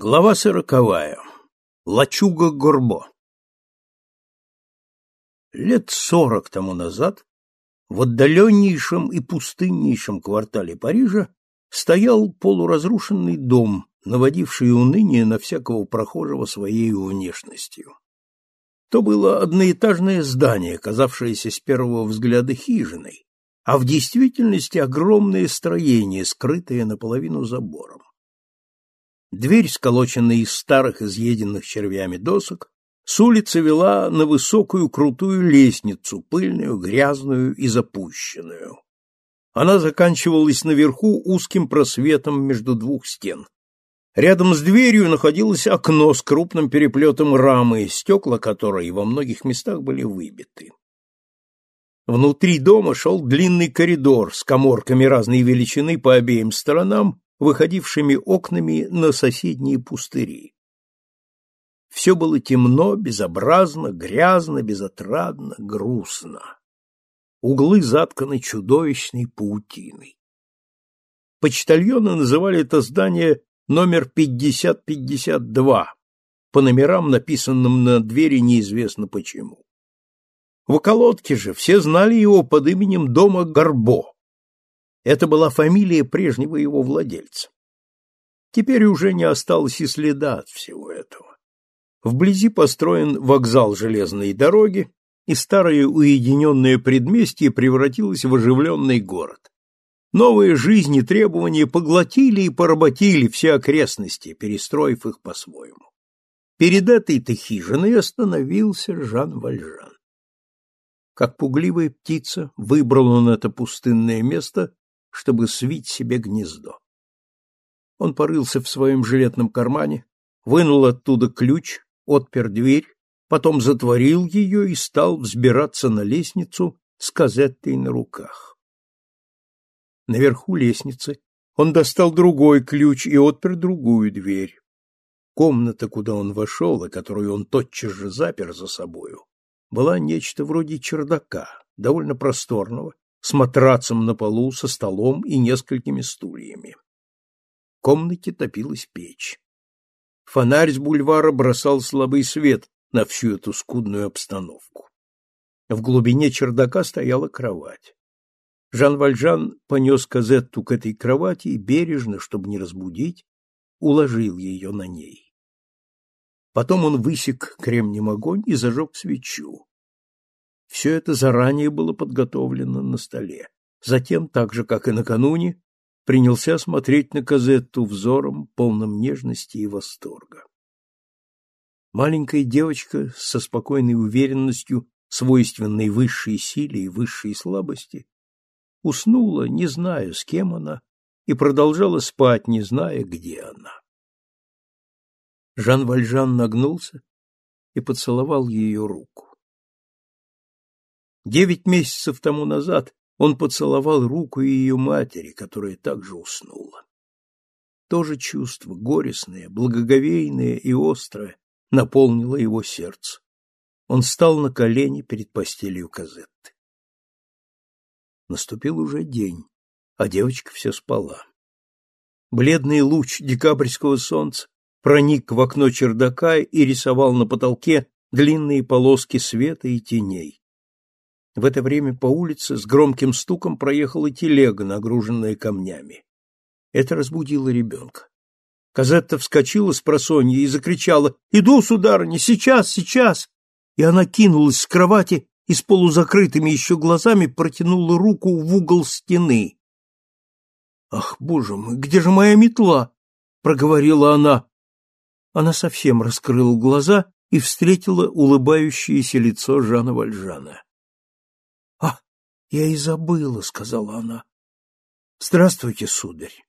Глава сороковая. Лачуга Горбо. Лет сорок тому назад в отдаленнейшем и пустыннейшем квартале Парижа стоял полуразрушенный дом, наводивший уныние на всякого прохожего своей внешностью. То было одноэтажное здание, казавшееся с первого взгляда хижиной, а в действительности огромное строение, скрытое наполовину забором. Дверь, сколоченная из старых изъеденных червями досок, с улицы вела на высокую крутую лестницу, пыльную, грязную и запущенную. Она заканчивалась наверху узким просветом между двух стен. Рядом с дверью находилось окно с крупным переплетом рамы, стекла которой во многих местах были выбиты. Внутри дома шел длинный коридор с коморками разной величины по обеим сторонам выходившими окнами на соседние пустыри. Все было темно, безобразно, грязно, безотрадно, грустно. Углы затканы чудовищной паутиной. Почтальоны называли это здание номер 5052, по номерам, написанным на двери неизвестно почему. В околотке же все знали его под именем дома Горбо. Это была фамилия прежнего его владельца. Теперь уже не осталось и следа от всего этого. Вблизи построен вокзал железной дороги, и старое уединенное предместье превратилось в оживленный город. Новые жизни требования поглотили и поработили все окрестности, перестроив их по-своему. Перед этой-то хижиной остановился Жан Вальжан. Как пугливая птица выбрал он это пустынное место чтобы свить себе гнездо. Он порылся в своем жилетном кармане, вынул оттуда ключ, отпер дверь, потом затворил ее и стал взбираться на лестницу с казеттой на руках. Наверху лестницы он достал другой ключ и отпер другую дверь. Комната, куда он вошел, и которую он тотчас же запер за собою, была нечто вроде чердака, довольно просторного, с матрацем на полу, со столом и несколькими стульями. В комнате топилась печь. Фонарь с бульвара бросал слабый свет на всю эту скудную обстановку. В глубине чердака стояла кровать. Жан Вальжан понес Казетту к этой кровати и бережно, чтобы не разбудить, уложил ее на ней. Потом он высек кремнем огонь и зажег свечу. Все это заранее было подготовлено на столе. Затем, так же, как и накануне, принялся смотреть на Казетту взором, полным нежности и восторга. Маленькая девочка со спокойной уверенностью, свойственной высшей силе и высшей слабости, уснула, не зная, с кем она, и продолжала спать, не зная, где она. Жан Вальжан нагнулся и поцеловал ее руку. Девять месяцев тому назад он поцеловал руку ее матери, которая также уснула. То же чувство, горестное, благоговейное и острое, наполнило его сердце. Он стал на колени перед постелью Казетты. Наступил уже день, а девочка все спала. Бледный луч декабрьского солнца проник в окно чердака и рисовал на потолке длинные полоски света и теней. В это время по улице с громким стуком проехала телега, нагруженная камнями. Это разбудило ребенка. Казетта вскочила с просонья и закричала «Иду, сударыня, сейчас, сейчас!» И она кинулась с кровати и с полузакрытыми еще глазами протянула руку в угол стены. «Ах, боже мой, где же моя метла?» — проговорила она. Она совсем раскрыла глаза и встретила улыбающееся лицо Жана Вальжана. Я и забыла, сказала она. Здравствуйте, сударь.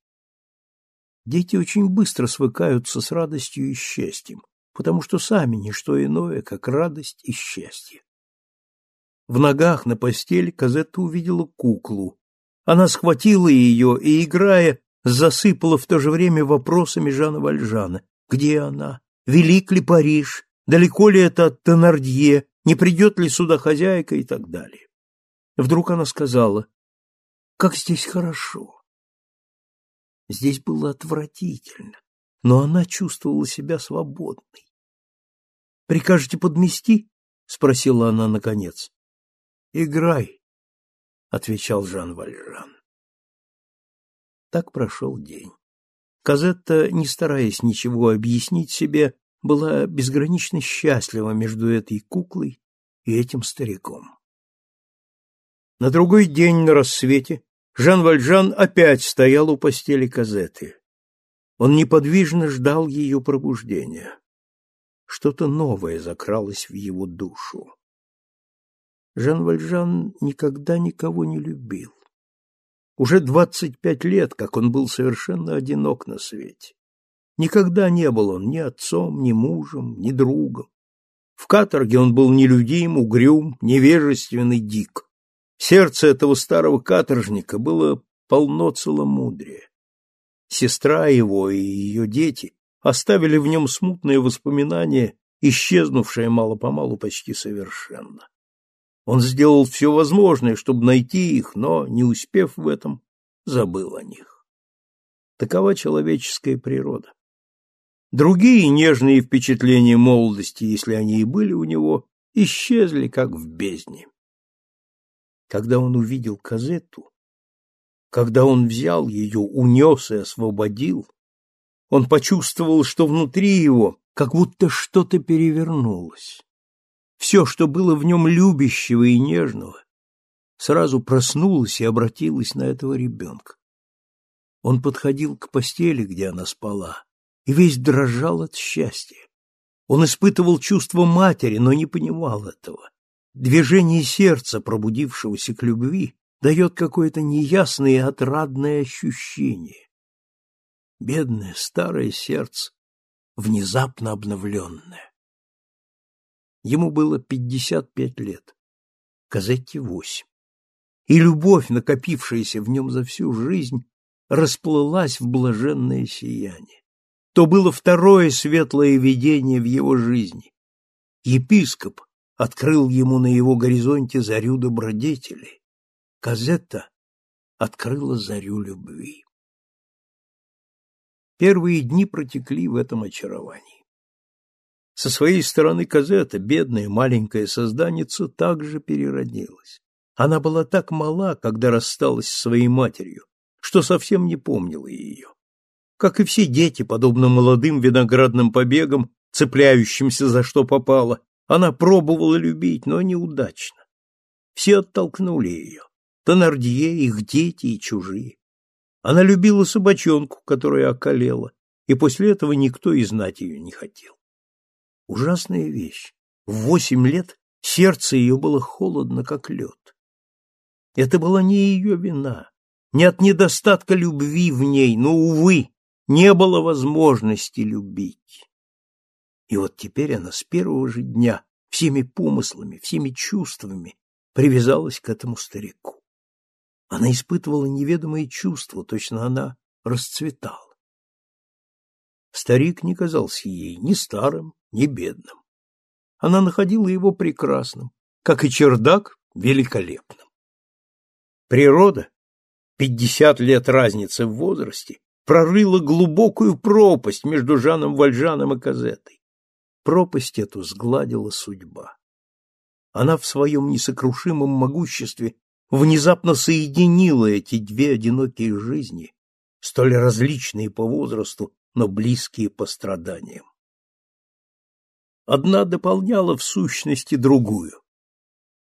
Дети очень быстро свыкаются с радостью и счастьем, потому что сами не что иное, как радость и счастье. В ногах на постели Казетта увидела куклу. Она схватила ее и, играя, засыпала в то же время вопросами Жана Вальжана. Где она? Велик ли Париж? Далеко ли это от Тенардье? Не придет ли сюда хозяйка и так далее? Вдруг она сказала, «Как здесь хорошо!» Здесь было отвратительно, но она чувствовала себя свободной. «Прикажете подмести?» — спросила она наконец. «Играй», — отвечал Жан Вальжан. Так прошел день. Казетта, не стараясь ничего объяснить себе, была безгранично счастлива между этой куклой и этим стариком. На другой день на рассвете Жан Вальжан опять стоял у постели Казеты. Он неподвижно ждал ее пробуждения. Что-то новое закралось в его душу. Жан Вальжан никогда никого не любил. Уже двадцать пять лет, как он был совершенно одинок на свете. Никогда не был он ни отцом, ни мужем, ни другом. В каторге он был нелюдим, угрюм, невежественный, дик. Сердце этого старого каторжника было полно целомудрия. Сестра его и ее дети оставили в нем смутные воспоминания, исчезнувшие мало-помалу почти совершенно. Он сделал все возможное, чтобы найти их, но, не успев в этом, забыл о них. Такова человеческая природа. Другие нежные впечатления молодости, если они и были у него, исчезли, как в бездне. Когда он увидел Казетту, когда он взял ее, унес и освободил, он почувствовал, что внутри его как будто что-то перевернулось. Все, что было в нем любящего и нежного, сразу проснулось и обратилось на этого ребенка. Он подходил к постели, где она спала, и весь дрожал от счастья. Он испытывал чувство матери, но не понимал этого. Движение сердца, пробудившегося к любви, дает какое-то неясное и отрадное ощущение. Бедное старое сердце, внезапно обновленное. Ему было пятьдесят пять лет, Казетте восемь. И любовь, накопившаяся в нем за всю жизнь, расплылась в блаженное сияние. То было второе светлое видение в его жизни. Епископ открыл ему на его горизонте зарю добродетели. Казетта открыла зарю любви. Первые дни протекли в этом очаровании. Со своей стороны Казетта, бедная маленькая созданица, также переродилась. Она была так мала, когда рассталась с своей матерью, что совсем не помнила ее. Как и все дети, подобно молодым виноградным побегам, цепляющимся за что попало, она пробовала любить, но неудачно. Все оттолкнули ее. Тонардье, их дети и чужие. Она любила собачонку, которая околела, и после этого никто и знать ее не хотел. Ужасная вещь. В восемь лет сердце ее было холодно, как лед. Это была не ее вина, не от недостатка любви в ней, но, увы, не было возможности любить. И вот теперь она с первого же дня всеми помыслами, всеми чувствами привязалась к этому старику. Она испытывала неведомые чувства, точно она расцветала. Старик не казался ей ни старым, ни бедным. Она находила его прекрасным, как и чердак великолепным. Природа, пятьдесят лет разницы в возрасте, прорыла глубокую пропасть между Жаном Вальжаном и Казетой. Пропасть эту сгладила судьба. Она в своем несокрушимом могуществе внезапно соединила эти две одинокие жизни, столь различные по возрасту, но близкие по страданиям. Одна дополняла в сущности другую.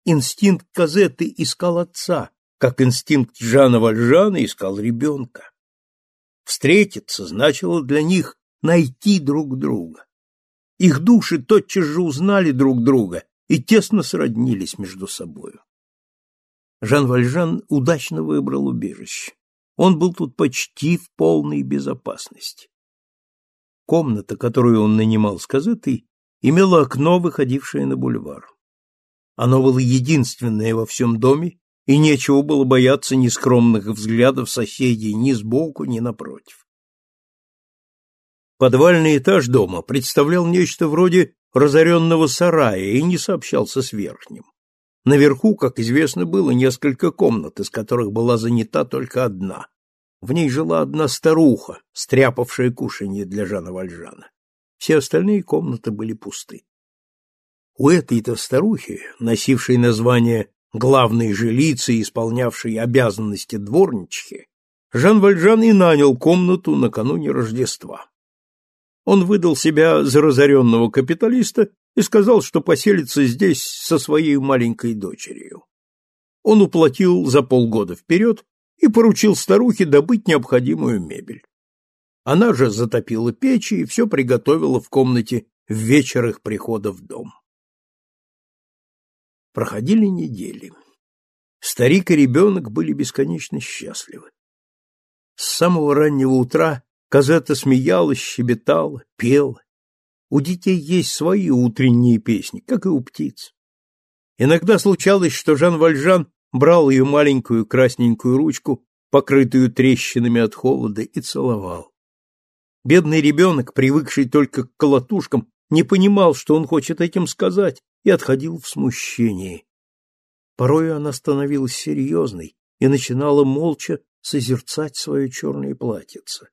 Инстинкт Казеты искал отца, как инстинкт Жана Вальжана искал ребенка. Встретиться значило для них найти друг друга. Их души тотчас же узнали друг друга и тесно сроднились между собою. Жан Вальжан удачно выбрал убежище. Он был тут почти в полной безопасности. Комната, которую он нанимал с газетой, имела окно, выходившее на бульвар. Оно было единственное во всем доме, и нечего было бояться ни скромных взглядов соседей ни сбоку, ни напротив. Подвальный этаж дома представлял нечто вроде разоренного сарая и не сообщался с верхним. Наверху, как известно, было несколько комнат, из которых была занята только одна. В ней жила одна старуха, стряпавшая кушанье для Жана Вальжана. Все остальные комнаты были пусты. У этой-то старухи, носившей название главной жилицы, исполнявшей обязанности дворничихи, Жан Вальжан и нанял комнату накануне Рождества. Он выдал себя за разоренного капиталиста и сказал, что поселится здесь со своей маленькой дочерью. Он уплатил за полгода вперед и поручил старухе добыть необходимую мебель. Она же затопила печи и все приготовила в комнате в вечер их прихода в дом. Проходили недели. Старик и ребенок были бесконечно счастливы. С самого раннего утра Казета смеялась, щебетала, пела. У детей есть свои утренние песни, как и у птиц. Иногда случалось, что Жан Вальжан брал ее маленькую красненькую ручку, покрытую трещинами от холода, и целовал. Бедный ребенок, привыкший только к колотушкам, не понимал, что он хочет этим сказать, и отходил в смущении. Порой она становилась серьезной и начинала молча созерцать свое черное платьице.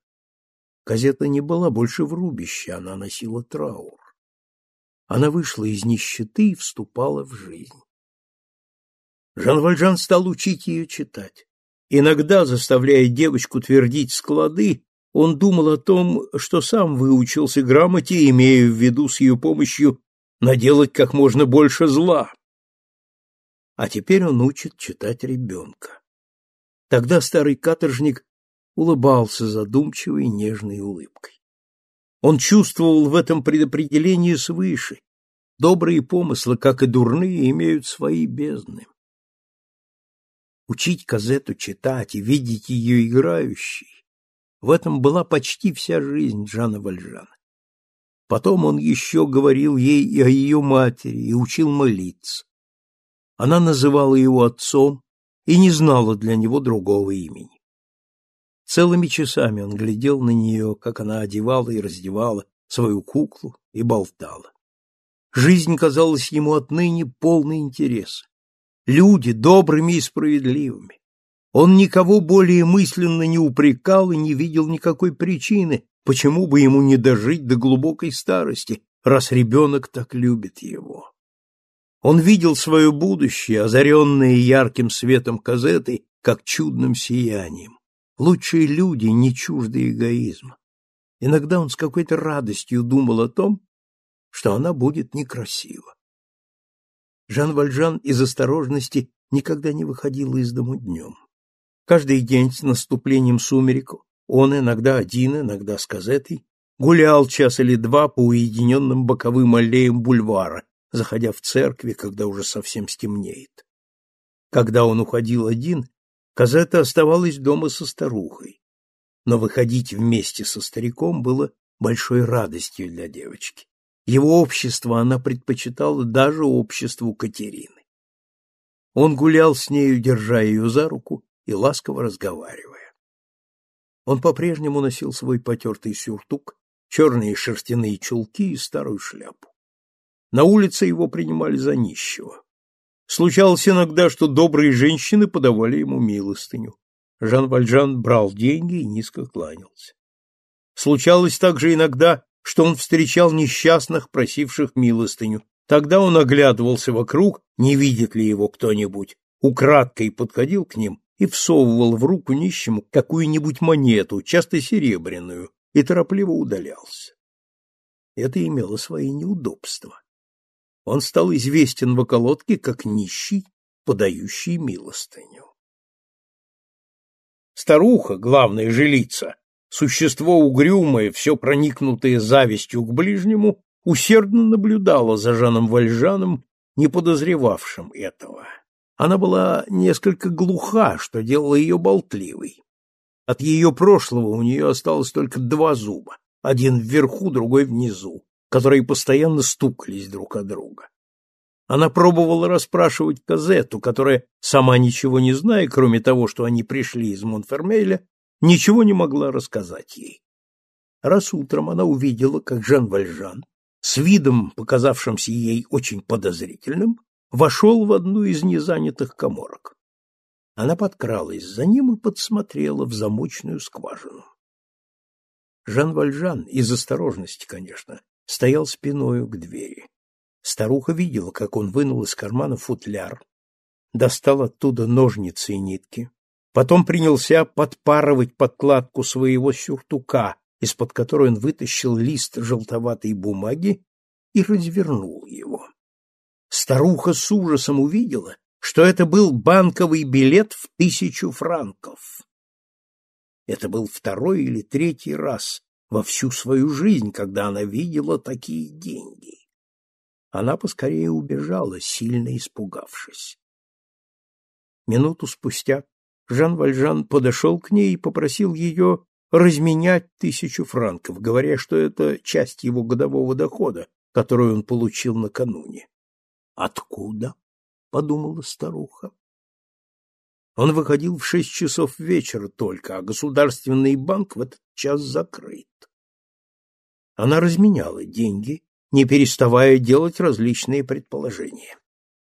Газета не была больше в рубище, она носила траур. Она вышла из нищеты и вступала в жизнь. Жан Вальжан стал учить ее читать. Иногда, заставляя девочку твердить склады, он думал о том, что сам выучился грамоте, имея в виду с ее помощью наделать как можно больше зла. А теперь он учит читать ребенка. Тогда старый каторжник улыбался задумчивой нежной улыбкой. Он чувствовал в этом предопределении свыше. Добрые помыслы, как и дурные, имеют свои бездны. Учить Казету читать и видеть ее играющей — в этом была почти вся жизнь Жана Вальжана. Потом он еще говорил ей и о ее матери, и учил молиться. Она называла его отцом и не знала для него другого имени. Целыми часами он глядел на нее, как она одевала и раздевала свою куклу и болтала. Жизнь казалась ему отныне полной интереса. Люди добрыми и справедливыми. Он никого более мысленно не упрекал и не видел никакой причины, Почему бы ему не дожить до глубокой старости, раз ребенок так любит его? Он видел свое будущее, озаренное ярким светом казеты, как чудным сиянием. Лучшие люди не чужды эгоизма. Иногда он с какой-то радостью думал о том, что она будет некрасива. Жан Вальжан из осторожности никогда не выходил из дому днем. Каждый день с наступлением сумерек он иногда один, иногда с Казетой, гулял час или два по уединенным боковым аллеям бульвара, заходя в церкви, когда уже совсем стемнеет. Когда он уходил один, Казета оставалась дома со старухой. Но выходить вместе со стариком было большой радостью для девочки. Его общество она предпочитала даже обществу Катерины. Он гулял с нею, держа ее за руку и ласково разговаривая. Он по-прежнему носил свой потертый сюртук, черные шерстяные чулки и старую шляпу. На улице его принимали за нищего. Случалось иногда, что добрые женщины подавали ему милостыню. Жан Вальжан брал деньги и низко кланялся. Случалось также иногда, что он встречал несчастных, просивших милостыню. Тогда он оглядывался вокруг, не видит ли его кто-нибудь, украдкой подходил к ним и всовывал в руку нищему какую-нибудь монету, часто серебряную, и торопливо удалялся. Это имело свои неудобства. Он стал известен в околотке как нищий, подающий милостыню. Старуха, главная жилица, существо угрюмое, все проникнутое завистью к ближнему, усердно наблюдала за Жаном Вальжаном, не подозревавшим этого. Она была несколько глуха, что делало ее болтливой. От ее прошлого у нее осталось только два зуба, один вверху, другой внизу, которые постоянно стукались друг о друга. Она пробовала расспрашивать Казету, которая, сама ничего не зная, кроме того, что они пришли из Монфермеля, ничего не могла рассказать ей. Раз утром она увидела, как Жан Вальжан, с видом, показавшимся ей очень подозрительным, вошел в одну из незанятых коморок. Она подкралась за ним и подсмотрела в замочную скважину. Жан Вальжан, из осторожности, конечно, стоял спиною к двери. Старуха видела, как он вынул из кармана футляр, достал оттуда ножницы и нитки, потом принялся подпарывать подкладку своего сюртука, из-под которой он вытащил лист желтоватой бумаги и развернул его. Старуха с ужасом увидела, что это был банковый билет в тысячу франков. Это был второй или третий раз во всю свою жизнь, когда она видела такие деньги. Она поскорее убежала, сильно испугавшись. Минуту спустя Жан Вальжан подошел к ней и попросил ее разменять тысячу франков, говоря, что это часть его годового дохода, которую он получил накануне. «Откуда?» — подумала старуха. Он выходил в шесть часов вечера только, а государственный банк в этот час закрыт. Она разменяла деньги, не переставая делать различные предположения.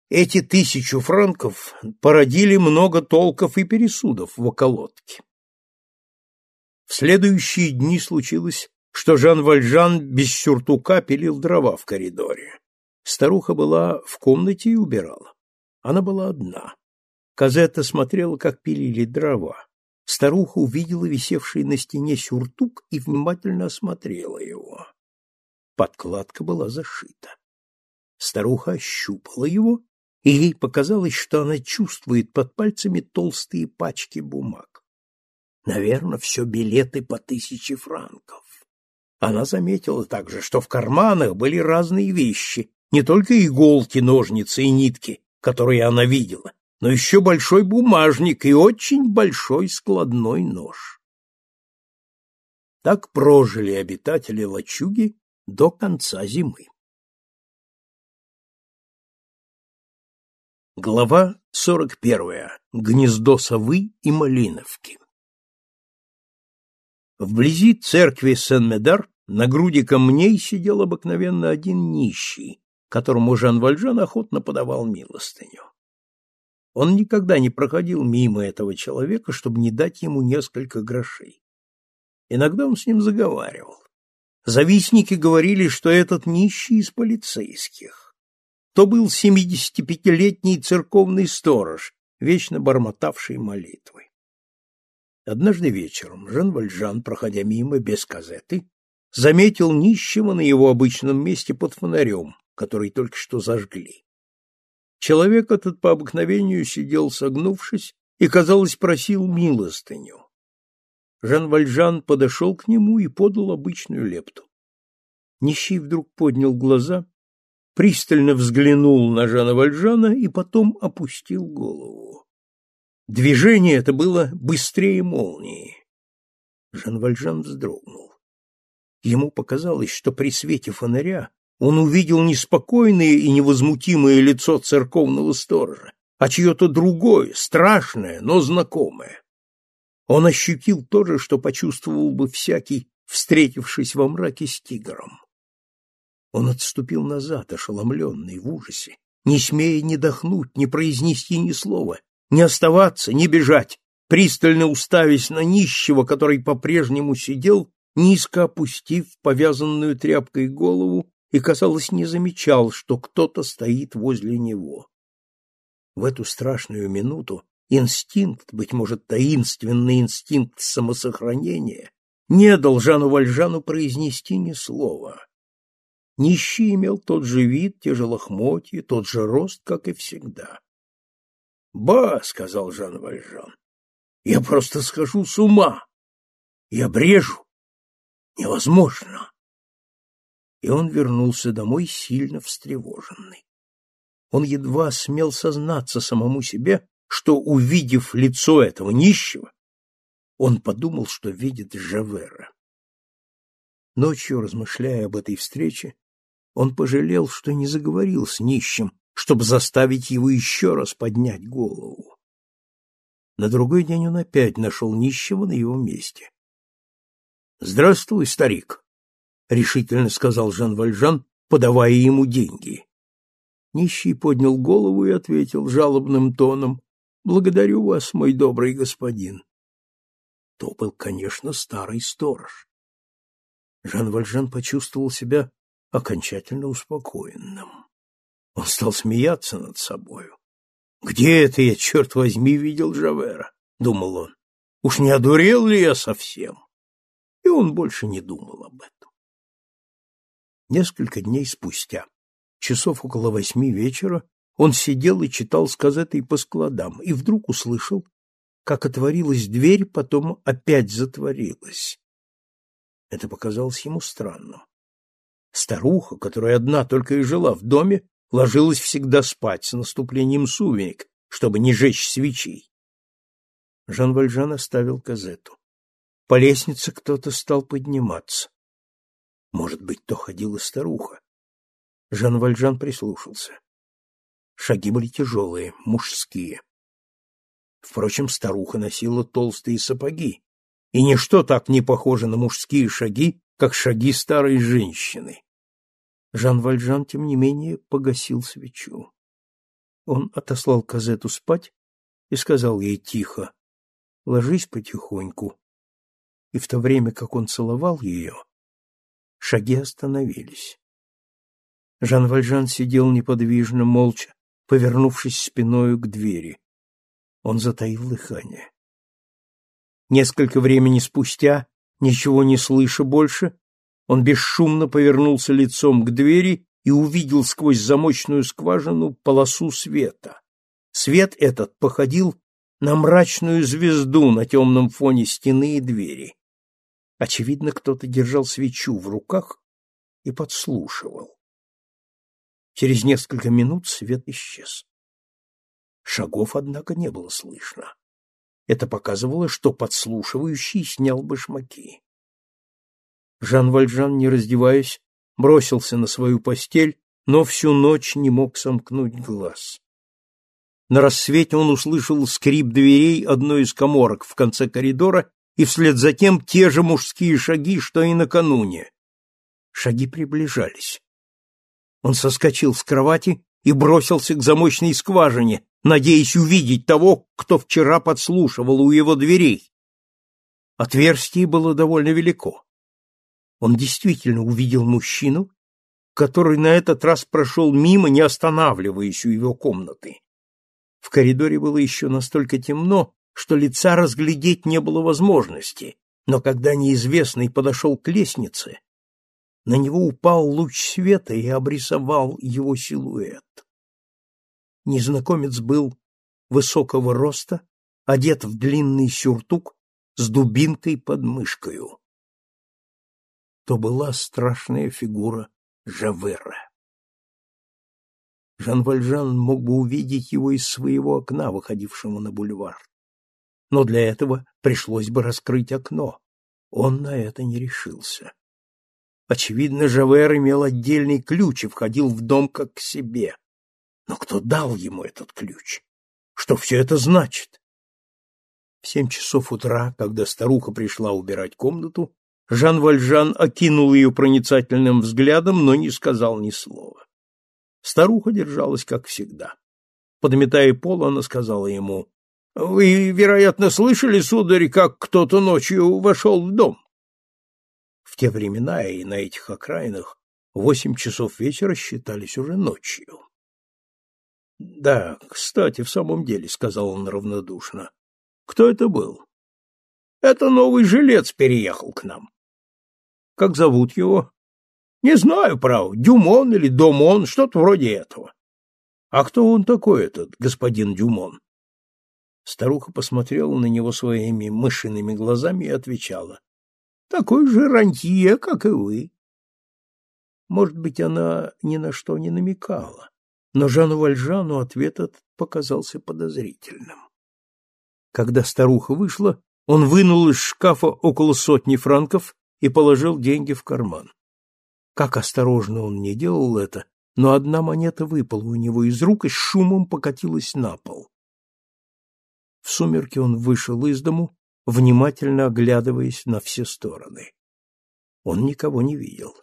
Эти тысячу франков породили много толков и пересудов в околотке. В следующие дни случилось, что Жан Вальжан без сюртука пилил дрова в коридоре. Старуха была в комнате и убирала. Она была одна. Казетта смотрела, как пилили дрова. Старуха увидела висевший на стене сюртук и внимательно осмотрела его. Подкладка была зашита. Старуха ощупала его, и ей показалось, что она чувствует под пальцами толстые пачки бумаг. Наверное, все билеты по тысяче франков. Она заметила также, что в карманах были разные вещи, не только иголки, ножницы и нитки, которые она видела, но еще большой бумажник и очень большой складной нож. Так прожили обитатели лачуги до конца зимы. Глава 41. Гнездо совы и малиновки. Вблизи церкви Сен-Медар на груди камней сидел обыкновенно один нищий, которому Жан Вальжан охотно подавал милостыню. Он никогда не проходил мимо этого человека, чтобы не дать ему несколько грошей. Иногда он с ним заговаривал. Завистники говорили, что этот нищий из полицейских. То был 75-летний церковный сторож, вечно бормотавший молитвы. Однажды вечером Жан Вальжан, проходя мимо без казеты, заметил нищего на его обычном месте под фонарем, который только что зажгли. Человек этот по обыкновению сидел согнувшись и, казалось, просил милостыню. Жан Вальжан подошел к нему и подал обычную лепту. Нищий вдруг поднял глаза, пристально взглянул на Жана Вальжана и потом опустил голову. Движение это было быстрее молнии. Жан Вальжан вздрогнул. Ему показалось, что при свете фонаря он увидел не спокойное и невозмутимое лицо церковного сторожа, а чье-то другое, страшное, но знакомое. Он ощутил то же, что почувствовал бы всякий, встретившись во мраке с тигром. Он отступил назад, ошеломленный, в ужасе, не смея ни дохнуть, ни произнести ни слова, не оставаться, не бежать, пристально уставясь на нищего, который по-прежнему сидел, низко опустив повязанную тряпкой голову и, казалось, не замечал, что кто-то стоит возле него. В эту страшную минуту Инстинкт, быть может, таинственный инстинкт самосохранения, не дал Жану Вальжану произнести ни слова. Нищий имел тот же вид, те же лохмотья, тот же рост, как и всегда. — Ба, — сказал Жан Вальжан, — я просто схожу с ума. Я брежу. Невозможно. И он вернулся домой сильно встревоженный. Он едва смел сознаться самому себе, что, увидев лицо этого нищего, он подумал, что видит Жавера. Ночью, размышляя об этой встрече, он пожалел, что не заговорил с нищим, чтобы заставить его еще раз поднять голову. На другой день он опять нашел нищего на его месте. — Здравствуй, старик, — решительно сказал Жан Вальжан, подавая ему деньги. Нищий поднял голову и ответил жалобным тоном. Благодарю вас, мой добрый господин. То был, конечно, старый сторож. Жан Вальжан почувствовал себя окончательно успокоенным. Он стал смеяться над собою. «Где это я, черт возьми, видел Жавера?» — думал он. «Уж не одурел ли я совсем?» И он больше не думал об этом. Несколько дней спустя, часов около восьми вечера, он сидел и читал с газетой по складам, и вдруг услышал, как отворилась дверь, потом опять затворилась. Это показалось ему странным. Старуха, которая одна только и жила в доме, ложилась всегда спать с наступлением сумерек, чтобы не жечь свечей. Жан Вальжан оставил газету. По лестнице кто-то стал подниматься. Может быть, то ходила старуха. Жан Вальжан прислушался. Шаги были тяжелые, мужские. Впрочем, старуха носила толстые сапоги, и ничто так не похоже на мужские шаги, как шаги старой женщины. Жан Вальжан, тем не менее, погасил свечу. Он отослал Казету спать и сказал ей тихо, «Ложись потихоньку». И в то время, как он целовал ее, шаги остановились. Жан Вальжан сидел неподвижно, молча, повернувшись спиною к двери. Он затаил дыхание. Несколько времени спустя, ничего не слыша больше, он бесшумно повернулся лицом к двери и увидел сквозь замочную скважину полосу света. Свет этот походил на мрачную звезду на темном фоне стены и двери. Очевидно, кто-то держал свечу в руках и подслушивал. Через несколько минут свет исчез. Шагов, однако, не было слышно. Это показывало, что подслушивающий снял башмаки. Жан Вальжан, не раздеваясь, бросился на свою постель, но всю ночь не мог сомкнуть глаз. На рассвете он услышал скрип дверей одной из коморок в конце коридора и вслед за тем те же мужские шаги, что и накануне. Шаги приближались. Он соскочил с кровати и бросился к замочной скважине, надеясь увидеть того, кто вчера подслушивал у его дверей. Отверстие было довольно велико он действительно увидел мужчину, который на этот раз прошел мимо, не останавливаясь у его комнаты. В коридоре было еще настолько темно, что лица разглядеть не было возможности, но когда неизвестный подошел к лестнице, на него упал луч света и обрисовал его силуэт. Незнакомец был высокого роста, одет в длинный сюртук с дубинкой под мышкою то была страшная фигура Жавера. Жан Вальжан мог бы увидеть его из своего окна, выходившего на бульвар. Но для этого пришлось бы раскрыть окно. Он на это не решился. Очевидно, Жавер имел отдельный ключ и входил в дом как к себе. Но кто дал ему этот ключ? Что все это значит? В семь часов утра, когда старуха пришла убирать комнату, Жан Вальжан окинул ее проницательным взглядом, но не сказал ни слова. Старуха держалась, как всегда. Подметая пол, она сказала ему, — Вы, вероятно, слышали, сударь, как кто-то ночью вошел в дом? В те времена и на этих окраинах восемь часов вечера считались уже ночью. — Да, кстати, в самом деле, — сказал он равнодушно. — Кто это был? — Это новый жилец переехал к нам. Как зовут его? Не знаю, право, Дюмон или Домон, что-то вроде этого. А кто он такой, этот господин Дюмон? Старуха посмотрела на него своими мышиными глазами и отвечала. Такой же рантье, как и вы. Может быть, она ни на что не намекала, но Жану Вальжану ответ этот показался подозрительным. Когда старуха вышла, он вынул из шкафа около сотни франков и положил деньги в карман. Как осторожно он не делал это, но одна монета выпала у него из рук и с шумом покатилась на пол. В сумерки он вышел из дому, внимательно оглядываясь на все стороны. Он никого не видел.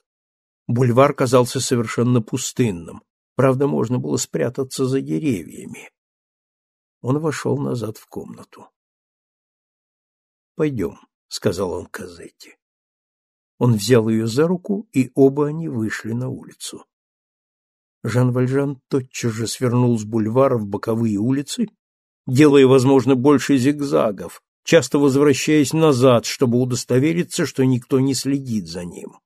Бульвар казался совершенно пустынным, правда, можно было спрятаться за деревьями. Он вошел назад в комнату. «Пойдем», — сказал он Казетти. Он взял ее за руку, и оба они вышли на улицу. Жан Вальжан тотчас же свернул с бульвара в боковые улицы, делая, возможно, больше зигзагов, часто возвращаясь назад, чтобы удостовериться, что никто не следит за ним.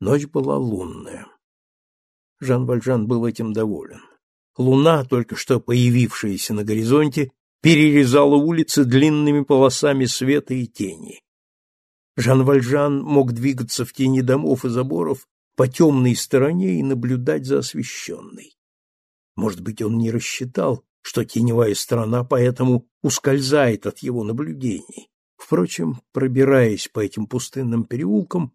Ночь была лунная. Жан Вальжан был этим доволен. Луна, только что появившаяся на горизонте, перерезала улицы длинными полосами света и тени. Жан Вальжан мог двигаться в тени домов и заборов по темной стороне и наблюдать за освещенной. Может быть, он не рассчитал, что теневая сторона поэтому ускользает от его наблюдений. Впрочем, пробираясь по этим пустынным переулкам,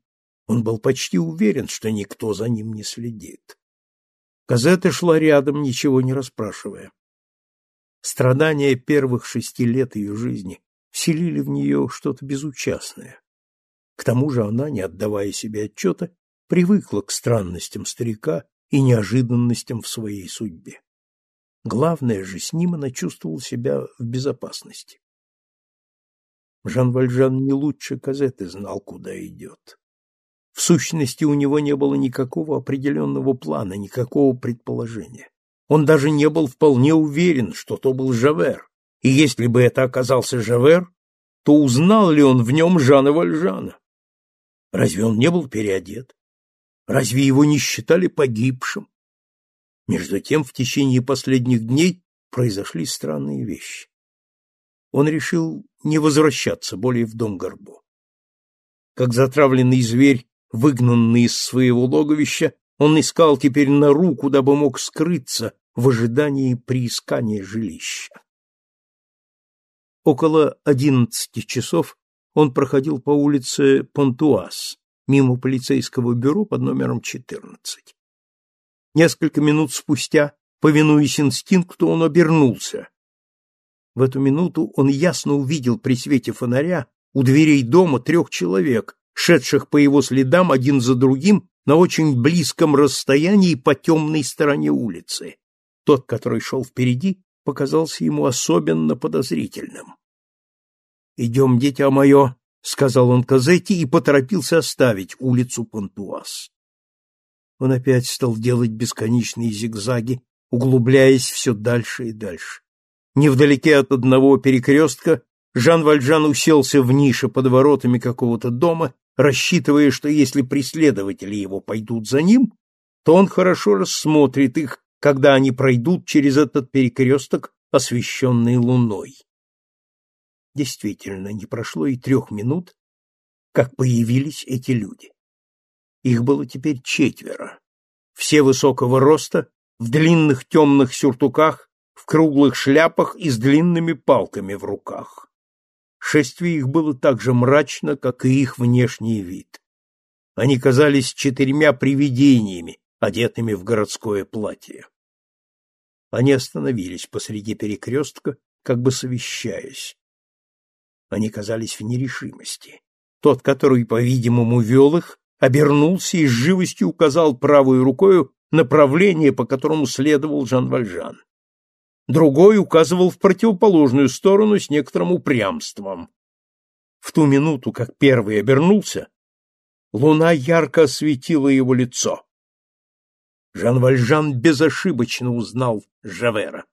он был почти уверен, что никто за ним не следит. Казета шла рядом, ничего не расспрашивая. Страдания первых шести лет ее жизни вселили в нее что-то безучастное. К тому же она, не отдавая себе отчета, привыкла к странностям старика и неожиданностям в своей судьбе. Главное же, с ним она чувствовала себя в безопасности. Жан Вальжан не лучше Казеты знал, куда идет. В сущности, у него не было никакого определенного плана, никакого предположения. Он даже не был вполне уверен, что то был Жавер, и если бы это оказался Жавер, то узнал ли он в нем Жана Вальжана? Разве он не был переодет? Разве его не считали погибшим? Между тем, в течение последних дней произошли странные вещи. Он решил не возвращаться более в дом Горбо. Как затравленный зверь, выгнанный из своего логовища, он искал теперь нору, куда бы мог скрыться в ожидании приискания жилища. Около одиннадцати часов он проходил по улице Понтуаз, мимо полицейского бюро под номером 14. Несколько минут спустя, повинуясь инстинкту, он обернулся. В эту минуту он ясно увидел при свете фонаря у дверей дома трех человек, шедших по его следам один за другим на очень близком расстоянии по темной стороне улицы. Тот, который шел впереди, показался ему особенно подозрительным. «Идем, дитя мое», — сказал он Казетти и поторопился оставить улицу Пантуаз. Он опять стал делать бесконечные зигзаги, углубляясь все дальше и дальше. Невдалеке от одного перекрестка Жан Вальжан уселся в нише под воротами какого-то дома, рассчитывая, что если преследователи его пойдут за ним, то он хорошо рассмотрит их, когда они пройдут через этот перекресток, освещенный луной. Действительно, не прошло и трех минут, как появились эти люди. Их было теперь четверо. Все высокого роста, в длинных темных сюртуках, в круглых шляпах и с длинными палками в руках. Шествие их было так же мрачно, как и их внешний вид. Они казались четырьмя привидениями, одетыми в городское платье. Они остановились посреди перекрестка, как бы совещаясь. Они казались в нерешимости. Тот, который, по-видимому, вел их, обернулся и с живостью указал правой рукою направление, по которому следовал Жан Вальжан. Другой указывал в противоположную сторону с некоторым упрямством. В ту минуту, как первый обернулся, луна ярко осветила его лицо. Жан Вальжан безошибочно узнал Жавера.